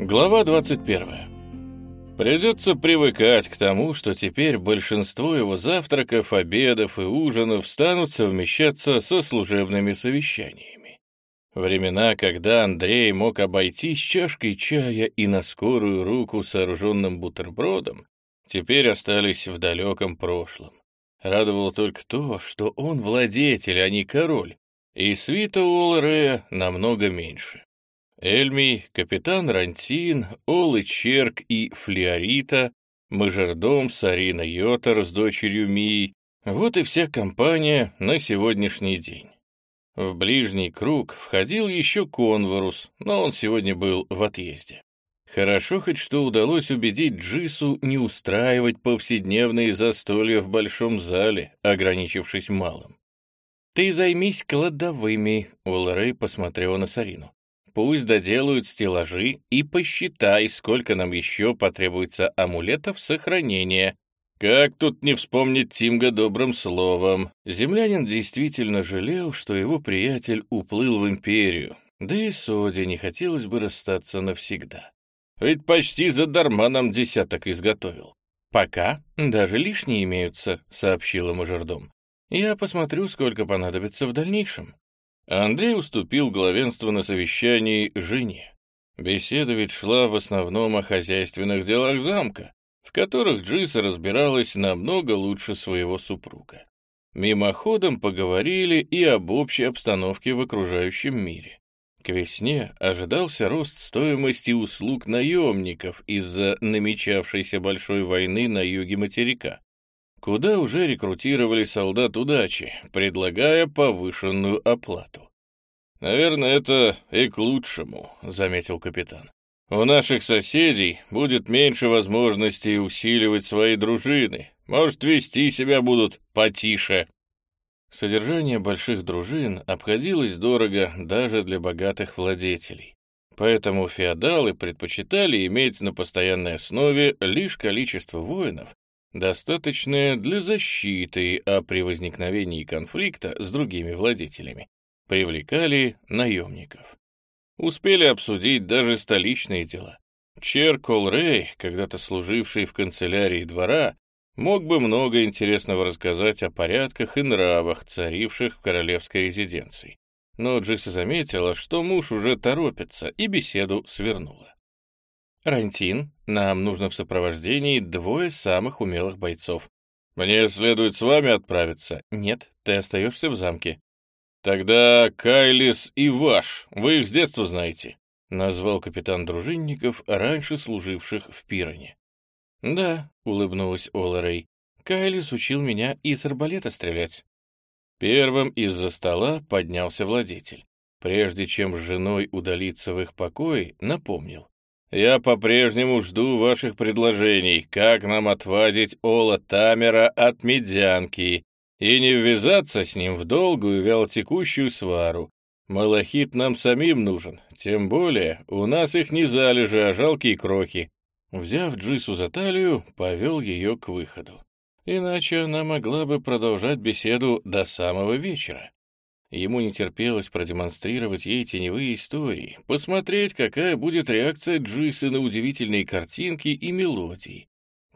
Глава 21. Придется привыкать к тому, что теперь большинство его завтраков, обедов и ужинов станут совмещаться со служебными совещаниями. Времена, когда Андрей мог обойтись чашкой чая и на скорую руку сооруженным бутербродом, теперь остались в далеком прошлом. Радовало только то, что он владетель, а не король, и свита у Олрея намного меньше. Эльмий, капитан Рантин, Олы Черк и Флиорита, мажордом Сарина Йотар с дочерью Мии. Вот и вся компания на сегодняшний день. В ближний круг входил еще Конворус, но он сегодня был в отъезде. Хорошо хоть что удалось убедить Джису не устраивать повседневные застолья в большом зале, ограничившись малым. «Ты займись кладовыми», — Уоллерей посмотрел на Сарину. Пусть доделают стеллажи и посчитай, сколько нам еще потребуется амулетов сохранения. Как тут не вспомнить Тимга добрым словом? Землянин действительно жалел, что его приятель уплыл в империю, да и Соде не хотелось бы расстаться навсегда. Ведь почти задарма нам десяток изготовил. «Пока даже лишние имеются», — сообщила мажордом. «Я посмотрю, сколько понадобится в дальнейшем». Андрей уступил главенство на совещании жене. Беседа ведь шла в основном о хозяйственных делах замка, в которых Джиса разбиралась намного лучше своего супруга. Мимоходом поговорили и об общей обстановке в окружающем мире. К весне ожидался рост стоимости услуг наемников из-за намечавшейся большой войны на юге материка куда уже рекрутировали солдат удачи, предлагая повышенную оплату. «Наверное, это и к лучшему», — заметил капитан. «У наших соседей будет меньше возможностей усиливать свои дружины, может, вести себя будут потише». Содержание больших дружин обходилось дорого даже для богатых владетелей. Поэтому феодалы предпочитали иметь на постоянной основе лишь количество воинов, достаточное для защиты, а при возникновении конфликта с другими владетелями привлекали наемников. Успели обсудить даже столичные дела. Чер Колрей, когда-то служивший в канцелярии двора, мог бы много интересного рассказать о порядках и нравах, царивших в королевской резиденции. Но Джиса заметила, что муж уже торопится, и беседу свернула. «Рантин, нам нужно в сопровождении двое самых умелых бойцов». «Мне следует с вами отправиться?» «Нет, ты остаешься в замке». «Тогда Кайлис и Ваш, вы их с детства знаете», — назвал капитан дружинников, раньше служивших в Пироне. «Да», — улыбнулась Оларей, — «Кайлис учил меня из арбалета стрелять». Первым из-за стола поднялся владетель. Прежде чем с женой удалиться в их покой, напомнил. Я по-прежнему жду ваших предложений, как нам отвадить Ола Тамера от медянки и не ввязаться с ним в долгую вялотекущую свару. Малахит нам самим нужен, тем более у нас их не залежи, а жалкие крохи. Взяв Джису за талию, повел ее к выходу. Иначе она могла бы продолжать беседу до самого вечера. Ему не терпелось продемонстрировать ей теневые истории, посмотреть, какая будет реакция Джисы на удивительные картинки и мелодии.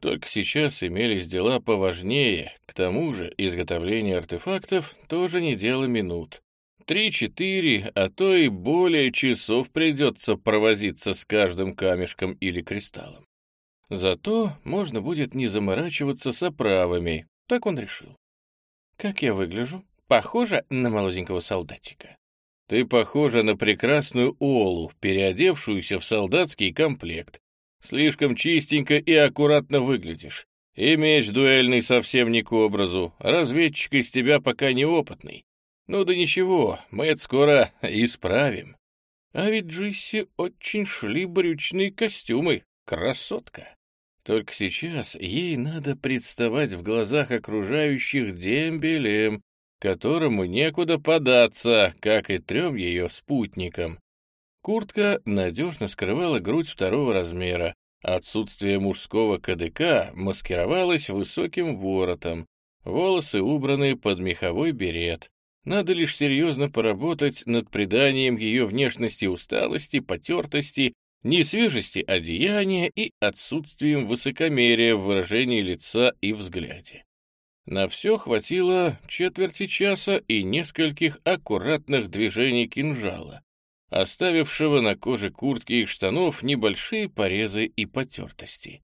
Только сейчас имелись дела поважнее, к тому же изготовление артефактов тоже не дело минут. Три-четыре, а то и более часов придется провозиться с каждым камешком или кристаллом. Зато можно будет не заморачиваться с оправами, так он решил. «Как я выгляжу?» Похожа на молоденького солдатика. Ты похожа на прекрасную Олу, переодевшуюся в солдатский комплект. Слишком чистенько и аккуратно выглядишь. И меч дуэльный совсем не к образу. Разведчик из тебя пока неопытный. Ну да ничего, мы это скоро исправим. А ведь Джисси очень шли брючные костюмы. Красотка. Только сейчас ей надо представать в глазах окружающих дембелем, которому некуда податься, как и трем ее спутникам. Куртка надежно скрывала грудь второго размера, отсутствие мужского КДК маскировалось высоким воротом, волосы убраны под меховой берет. Надо лишь серьезно поработать над приданием ее внешности усталости, потертости несвежести одеяния и отсутствием высокомерия в выражении лица и взгляде. На все хватило четверти часа и нескольких аккуратных движений кинжала, оставившего на коже куртки и штанов небольшие порезы и потертости.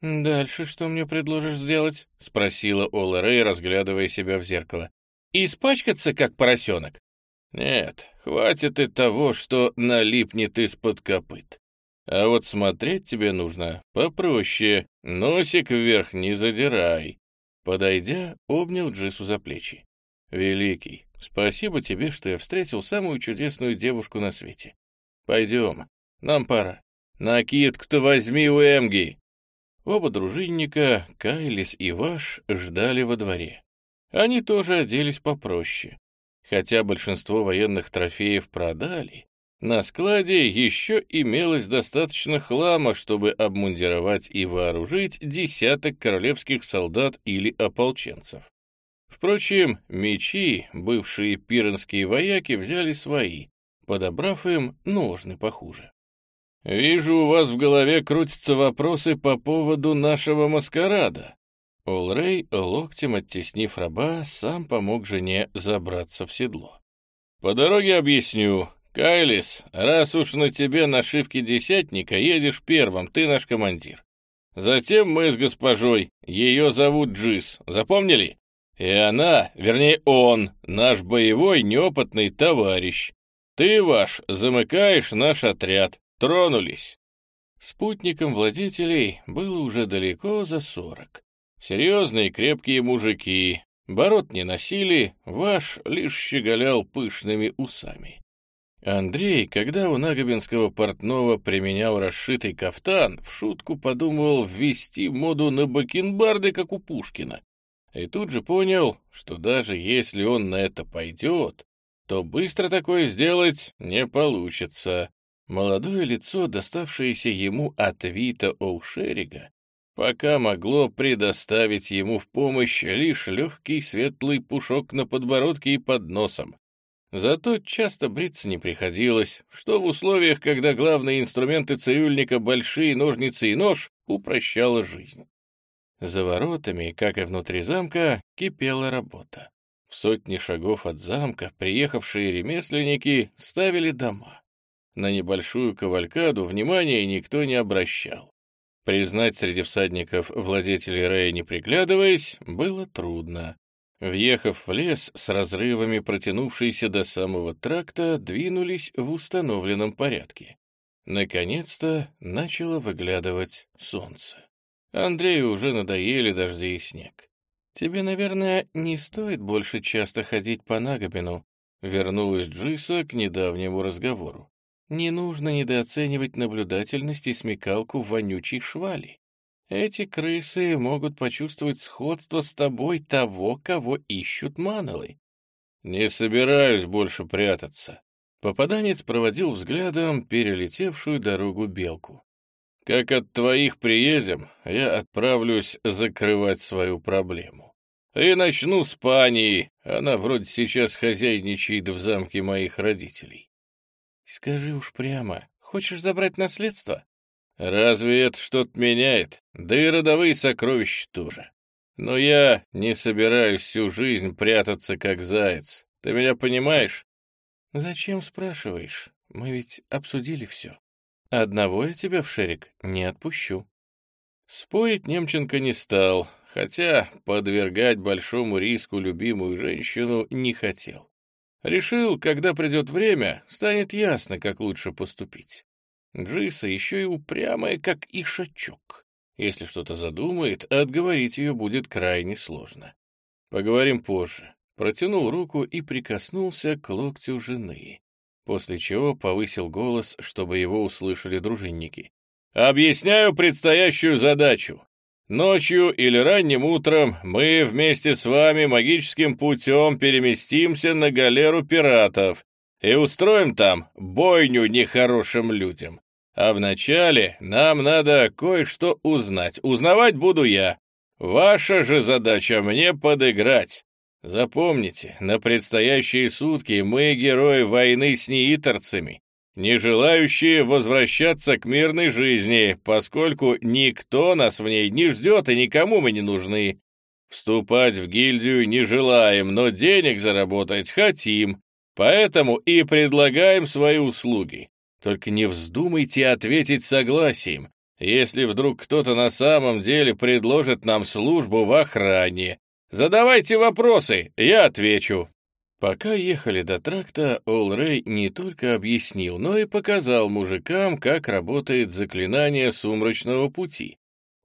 «Дальше что мне предложишь сделать?» — спросила Ола Рэй, разглядывая себя в зеркало. «Испачкаться, как поросенок?» «Нет, хватит и того, что налипнет из-под копыт. А вот смотреть тебе нужно попроще, носик вверх не задирай». Подойдя, обнял Джису за плечи. «Великий, спасибо тебе, что я встретил самую чудесную девушку на свете. Пойдем, нам пора. Накидку-то возьми у Эмги!» Оба дружинника, Кайлис и Ваш, ждали во дворе. Они тоже оделись попроще. Хотя большинство военных трофеев продали, на складе еще имелось достаточно хлама, чтобы обмундировать и вооружить десяток королевских солдат или ополченцев. Впрочем, мечи, бывшие пиренские вояки, взяли свои, подобрав им ножны похуже. «Вижу, у вас в голове крутятся вопросы по поводу нашего маскарада». Олрей, локтем оттеснив раба, сам помог жене забраться в седло. «По дороге объясню. «Кайлис, раз уж на тебе нашивки десятника, едешь первым, ты наш командир. Затем мы с госпожой, ее зовут Джис, запомнили? И она, вернее он, наш боевой неопытный товарищ. Ты, ваш, замыкаешь наш отряд. Тронулись». Спутником владетелей было уже далеко за сорок. Серьезные крепкие мужики, бород не носили, ваш лишь щеголял пышными усами. Андрей, когда у Нагобинского портного применял расшитый кафтан, в шутку подумывал ввести моду на бакенбарды, как у Пушкина. И тут же понял, что даже если он на это пойдет, то быстро такое сделать не получится. Молодое лицо, доставшееся ему от Вита Оушерига, пока могло предоставить ему в помощь лишь легкий светлый пушок на подбородке и под носом, Зато часто бриться не приходилось, что в условиях, когда главные инструменты цирюльника — большие ножницы и нож, упрощало жизнь. За воротами, как и внутри замка, кипела работа. В сотни шагов от замка приехавшие ремесленники ставили дома. На небольшую кавалькаду внимания никто не обращал. Признать среди всадников владетелей Рея не приглядываясь, было трудно. Въехав в лес с разрывами, протянувшиеся до самого тракта, двинулись в установленном порядке. Наконец-то начало выглядывать солнце. Андрею уже надоели дожди и снег. «Тебе, наверное, не стоит больше часто ходить по Нагобину», вернулась Джиса к недавнему разговору. «Не нужно недооценивать наблюдательность и смекалку вонючей швали. Эти крысы могут почувствовать сходство с тобой того, кого ищут манолы. Не собираюсь больше прятаться. Попаданец проводил взглядом перелетевшую дорогу белку. Как от твоих приедем, я отправлюсь закрывать свою проблему. И начну с пани, она вроде сейчас хозяйничает в замке моих родителей. Скажи уж прямо, хочешь забрать наследство? Разве это что-то меняет? Да и родовые сокровища тоже. Но я не собираюсь всю жизнь прятаться, как заяц. Ты меня понимаешь? Зачем спрашиваешь? Мы ведь обсудили все. Одного я тебя в шерик не отпущу. Спорить Немченко не стал, хотя подвергать большому риску любимую женщину не хотел. Решил, когда придет время, станет ясно, как лучше поступить. Джиса еще и упрямая, как и шачок. Если что-то задумает, отговорить ее будет крайне сложно. Поговорим позже. Протянул руку и прикоснулся к локтю жены, после чего повысил голос, чтобы его услышали дружинники. «Объясняю предстоящую задачу. Ночью или ранним утром мы вместе с вами магическим путем переместимся на галеру пиратов и устроим там бойню нехорошим людям. А вначале нам надо кое-что узнать. Узнавать буду я. Ваша же задача мне подыграть. Запомните, на предстоящие сутки мы герои войны с неиторцами. не желающие возвращаться к мирной жизни, поскольку никто нас в ней не ждет и никому мы не нужны. Вступать в гильдию не желаем, но денег заработать хотим, поэтому и предлагаем свои услуги. Только не вздумайте ответить согласием, если вдруг кто-то на самом деле предложит нам службу в охране. Задавайте вопросы, я отвечу. Пока ехали до тракта, Олрей не только объяснил, но и показал мужикам, как работает заклинание сумрачного пути,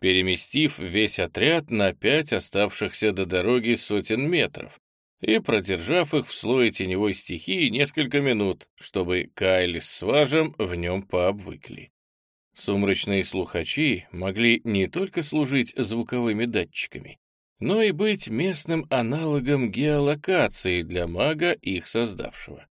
переместив весь отряд на пять оставшихся до дороги сотен метров и продержав их в слое теневой стихии несколько минут, чтобы Кайли с Сважем в нем пообвыкли. Сумрачные слухачи могли не только служить звуковыми датчиками, но и быть местным аналогом геолокации для мага, их создавшего.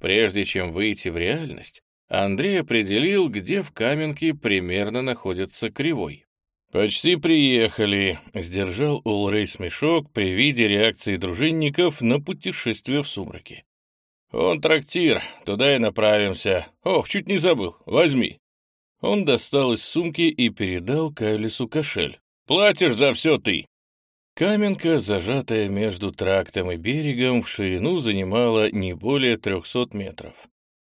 Прежде чем выйти в реальность, Андрей определил, где в Каменке примерно находится Кривой. «Почти приехали», — сдержал Улрей смешок при виде реакции дружинников на путешествие в сумраке. «Он трактир, туда и направимся. Ох, чуть не забыл, возьми». Он достал из сумки и передал Кайлису кошель. «Платишь за все ты». Каменка, зажатая между трактом и берегом, в ширину занимала не более трехсот метров.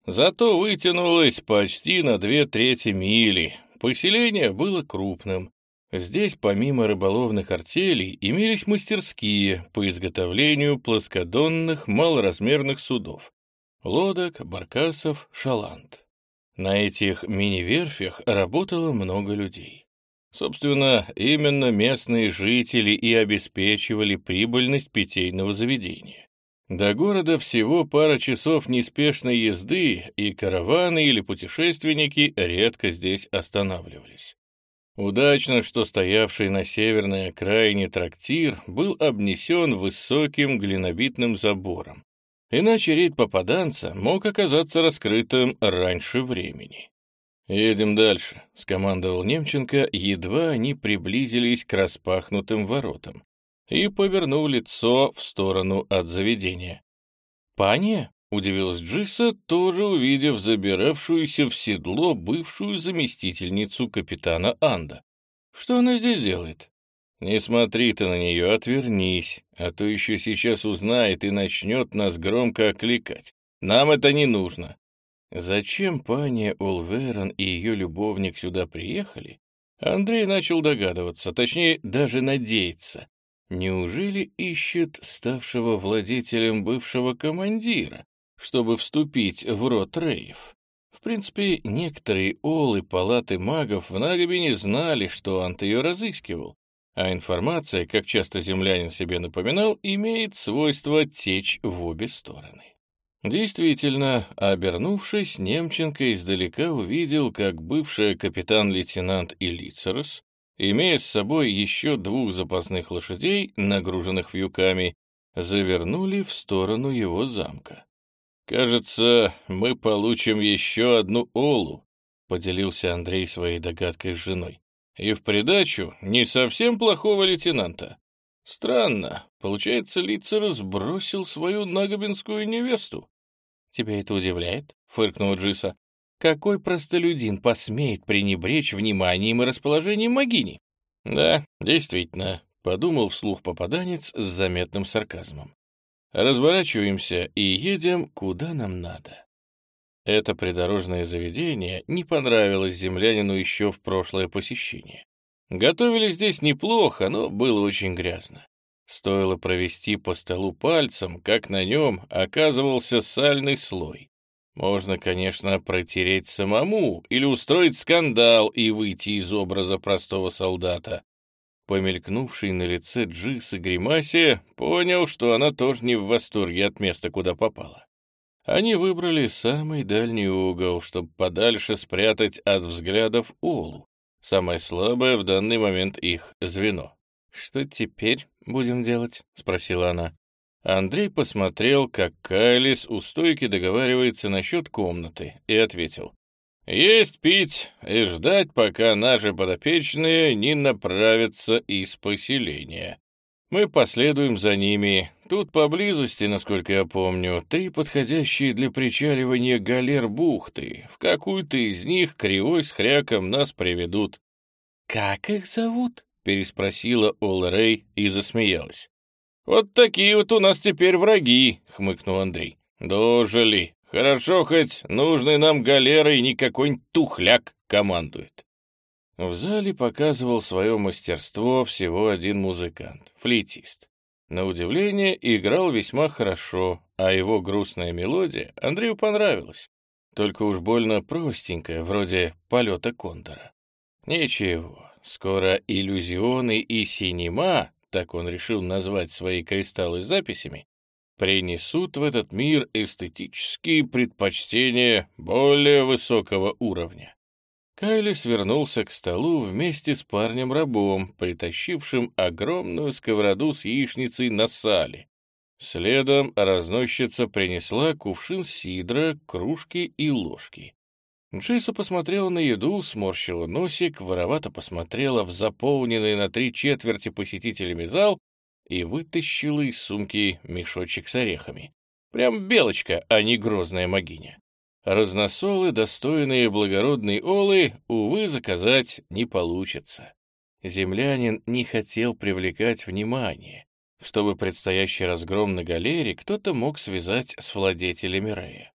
Зато вытянулась почти на две трети мили. Поселение было крупным. Здесь, помимо рыболовных артелей, имелись мастерские по изготовлению плоскодонных малоразмерных судов — лодок, баркасов, шаланд. На этих мини-верфях работало много людей. Собственно, именно местные жители и обеспечивали прибыльность питейного заведения. До города всего пара часов неспешной езды, и караваны или путешественники редко здесь останавливались. Удачно, что стоявший на северной окраине трактир был обнесен высоким глинобитным забором, иначе рейд попаданца мог оказаться раскрытым раньше времени. «Едем дальше», — скомандовал Немченко, едва они приблизились к распахнутым воротам и повернул лицо в сторону от заведения. «Паня?» — удивилась Джиса, тоже увидев забиравшуюся в седло бывшую заместительницу капитана Анда. «Что она здесь делает?» «Не смотри ты на нее, отвернись, а то еще сейчас узнает и начнет нас громко окликать. Нам это не нужно». Зачем пани Олверон и ее любовник сюда приехали, Андрей начал догадываться, точнее, даже надеяться. Неужели ищет ставшего владетелем бывшего командира, чтобы вступить в род Рейв? В принципе, некоторые олы палаты магов в Нагобине знали, что Ант ее разыскивал, а информация, как часто землянин себе напоминал, имеет свойство течь в обе стороны. Действительно, обернувшись, Немченко издалека увидел, как бывший капитан-лейтенант Илицерос, имея с собой еще двух запасных лошадей, нагруженных вьюками, завернули в сторону его замка. «Кажется, мы получим еще одну Олу», — поделился Андрей своей догадкой с женой. «И в придачу не совсем плохого лейтенанта. Странно, получается, Лицерос бросил свою нагобинскую невесту. «Тебя это удивляет?» — фыркнула Джиса. «Какой простолюдин посмеет пренебречь вниманием и расположением Магини?» «Да, действительно», — подумал вслух попаданец с заметным сарказмом. «Разворачиваемся и едем, куда нам надо». Это придорожное заведение не понравилось землянину еще в прошлое посещение. Готовили здесь неплохо, но было очень грязно. Стоило провести по столу пальцем, как на нем оказывался сальный слой. Можно, конечно, протереть самому или устроить скандал и выйти из образа простого солдата. Помелькнувший на лице Джиса гримасе понял, что она тоже не в восторге от места, куда попала. Они выбрали самый дальний угол, чтобы подальше спрятать от взглядов Олу, самое слабое в данный момент их звено. «Что теперь будем делать?» — спросила она. Андрей посмотрел, как Кайлис у стойки договаривается насчет комнаты, и ответил. «Есть пить и ждать, пока наши подопечные не направятся из поселения. Мы последуем за ними, Тут поблизости, насколько я помню, три подходящие для причаливания галер бухты. В какую-то из них кривой с хряком нас приведут. «Как их зовут?» — переспросила Ол Рэй и засмеялась. «Вот такие вот у нас теперь враги», — хмыкнул Андрей. «Дожили. Хорошо хоть нужный нам галерой какой-нибудь тухляк командует». В зале показывал свое мастерство всего один музыкант, флейтист. На удивление, играл весьма хорошо, а его грустная мелодия Андрею понравилась. Только уж больно простенькая, вроде полета кондора. Ничего, скоро иллюзионы и синема, так он решил назвать свои кристаллы с записями, принесут в этот мир эстетические предпочтения более высокого уровня. Кайли свернулся к столу вместе с парнем-рабом, притащившим огромную сковороду с яичницей на сале. Следом разносчица принесла кувшин сидра, кружки и ложки. Джейса посмотрела на еду, сморщила носик, воровато посмотрела в заполненный на три четверти посетителями зал и вытащила из сумки мешочек с орехами. Прям белочка, а не грозная могиня. Разносолы, достойные благородной олы, увы, заказать не получится. Землянин не хотел привлекать внимание, чтобы предстоящий разгром на галере кто-то мог связать с владетелями Рея.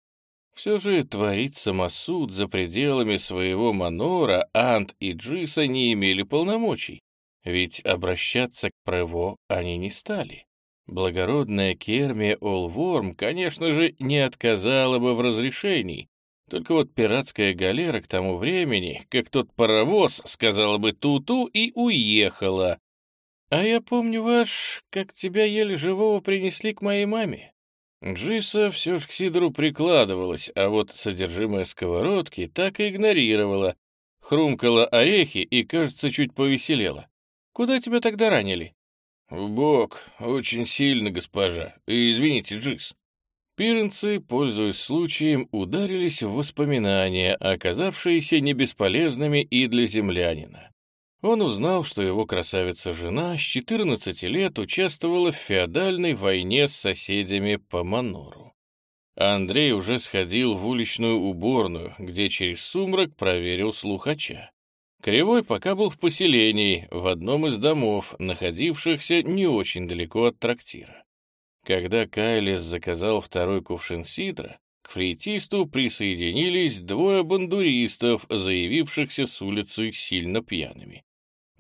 Все же творить самосуд за пределами своего манора Ант и Джиса не имели полномочий, ведь обращаться к Прево они не стали. Благородная Кермия Олворм, конечно же, не отказала бы в разрешении, только вот пиратская галера к тому времени, как тот паровоз, сказала бы ту-ту и уехала. А я помню, ваш, как тебя еле живого принесли к моей маме. Джиса все ж к Сидору прикладывалась, а вот содержимое сковородки так и игнорировала. Хрумкала орехи и, кажется, чуть повеселела. Куда тебя тогда ранили? «В бок. Очень сильно, госпожа. И извините, Джис». Пиренцы, пользуясь случаем, ударились в воспоминания, оказавшиеся не бесполезными и для землянина. Он узнал, что его красавица-жена с 14 лет участвовала в феодальной войне с соседями по Манору. Андрей уже сходил в уличную уборную, где через сумрак проверил слухача. Кривой пока был в поселении, в одном из домов, находившихся не очень далеко от трактира. Когда Кайлис заказал второй кувшин сидра, к флейтисту присоединились двое бандуристов, заявившихся с улицы сильно пьяными.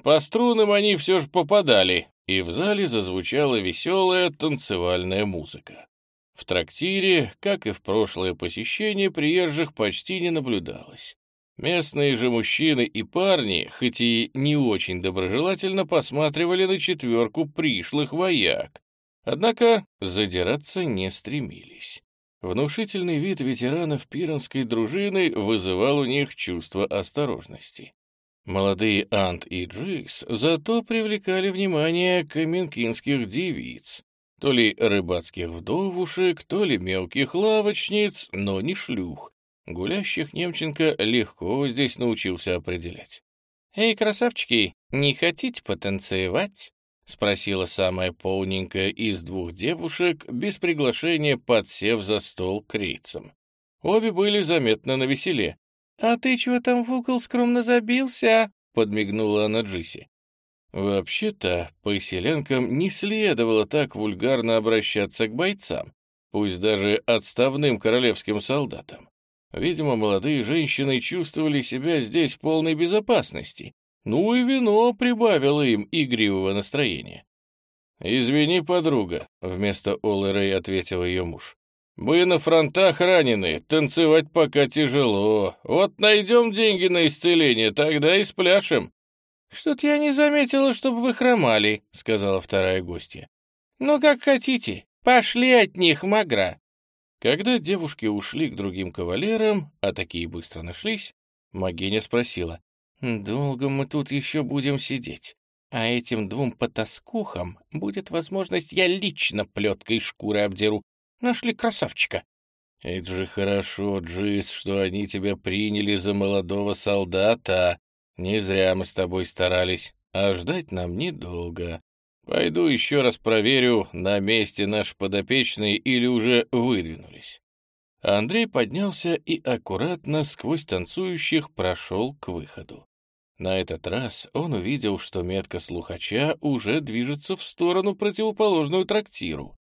По струнам они все же попадали, и в зале зазвучала веселая танцевальная музыка. В трактире, как и в прошлое посещение, приезжих почти не наблюдалось. Местные же мужчины и парни, хоть и не очень доброжелательно, посматривали на четверку пришлых вояк. Однако задираться не стремились. Внушительный вид ветеранов пиранской дружины вызывал у них чувство осторожности. Молодые Ант и Джикс зато привлекали внимание каменкинских девиц, то ли рыбацких вдовушек, то ли мелких лавочниц, но не шлюх, Гулящих Немченко легко здесь научился определять. «Эй, красавчики, не хотите потанцевать?» — спросила самая полненькая из двух девушек, без приглашения подсев за стол крейцем. Обе были заметно навеселе. «А ты чего там в угол скромно забился?» — подмигнула она Джиси. Вообще-то, поселенкам не следовало так вульгарно обращаться к бойцам, пусть даже отставным королевским солдатам. Видимо, молодые женщины чувствовали себя здесь в полной безопасности. Ну и вино прибавило им игривого настроения. «Извини, подруга», — вместо Олы Рэй ответил ее муж. «Мы на фронтах ранены, танцевать пока тяжело. Вот найдем деньги на исцеление, тогда и спляшем». «Что-то я не заметила, чтобы вы хромали», — сказала вторая гостья. «Ну, как хотите, пошли от них, магра». Когда девушки ушли к другим кавалерам, а такие быстро нашлись, Магиня спросила, «Долго мы тут еще будем сидеть? А этим двум потаскухам будет возможность, я лично плеткой шкуры обдеру. Нашли красавчика». «Это же хорошо, Джис, что они тебя приняли за молодого солдата. Не зря мы с тобой старались, а ждать нам недолго. Пойду еще раз проверю, на месте наши подопечные или уже выдвинулись. Андрей поднялся и аккуратно сквозь танцующих прошел к выходу. На этот раз он увидел, что метка слухача уже движется в сторону противоположную трактиру.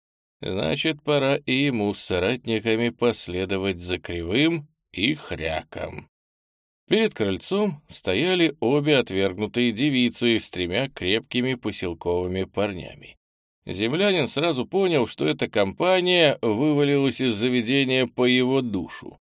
Значит, пора и ему с соратниками последовать за кривым и хряком. Перед крыльцом стояли обе отвергнутые девицы с тремя крепкими поселковыми парнями. Землянин сразу понял, что эта компания вывалилась из заведения по его душу.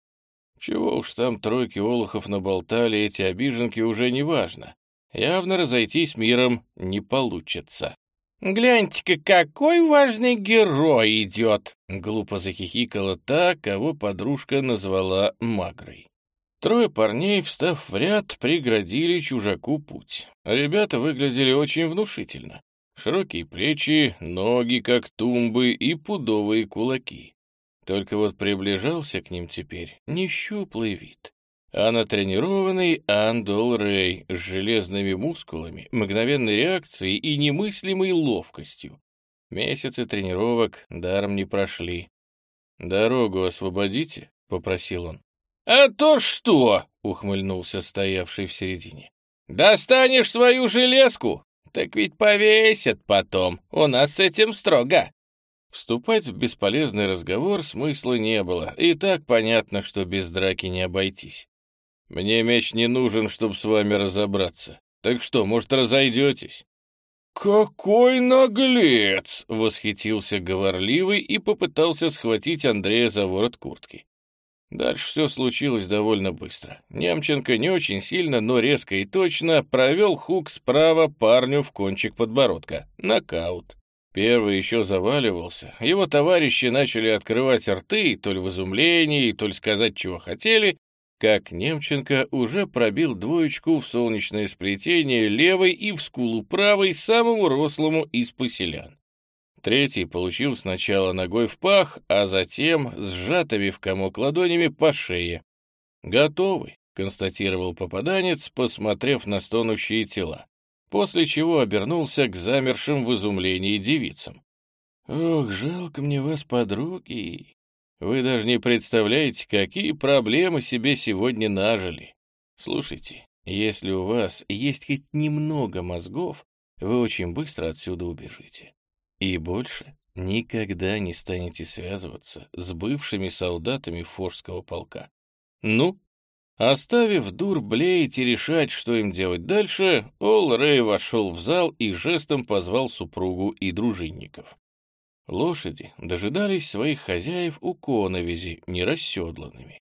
Чего уж там тройки олухов наболтали, эти обиженки уже не важно. Явно разойтись миром не получится. «Гляньте-ка, какой важный герой идет!» — глупо захихикала та, кого подружка назвала Магрой. Трое парней, встав в ряд, преградили чужаку путь. Ребята выглядели очень внушительно. Широкие плечи, ноги как тумбы и пудовые кулаки. Только вот приближался к ним теперь нещуплый вид, а натренированный Андол Рэй с железными мускулами, мгновенной реакцией и немыслимой ловкостью. Месяцы тренировок даром не прошли. «Дорогу освободите?» — попросил он. «А то что?» — ухмыльнулся стоявший в середине. «Достанешь свою железку, так ведь повесят потом. У нас с этим строго. Вступать в бесполезный разговор смысла не было, и так понятно, что без драки не обойтись. Мне меч не нужен, чтобы с вами разобраться. Так что, может, разойдетесь? «Какой наглец!» — восхитился говорливый и попытался схватить Андрея за ворот куртки. Дальше все случилось довольно быстро. Немченко не очень сильно, но резко и точно провел хук справа парню в кончик подбородка. Нокаут. Первый еще заваливался. Его товарищи начали открывать рты, то ли в изумлении, то ли сказать, чего хотели, как Немченко уже пробил двоечку в солнечное сплетение левой и в скулу правой самому рослому из поселян. Третий получил сначала ногой в пах, а затем сжатыми в комок ладонями по шее. «Готовый», — констатировал попаданец, посмотрев на стонущие тела, после чего обернулся к замершим в изумлении девицам. «Ох, жалко мне вас, подруги. Вы даже не представляете, какие проблемы себе сегодня нажили. Слушайте, если у вас есть хоть немного мозгов, вы очень быстро отсюда убежите. И больше никогда не станете связываться с бывшими солдатами форского полка. Ну, оставив дур блеять и решать, что им делать дальше, Ол Рэй вошел в зал и жестом позвал супругу и дружинников. Лошади дожидались своих хозяев у коновизи, нерасседланными.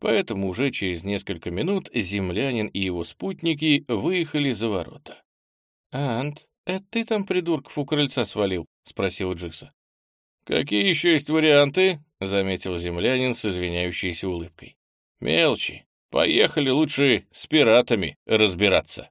Поэтому уже через несколько минут землянин и его спутники выехали за ворота. «Ант, это ты там придурков у крыльца свалил?» — спросил Джиса. «Какие еще есть варианты?» — заметил землянин с извиняющейся улыбкой. «Мелочи. Поехали лучше с пиратами разбираться».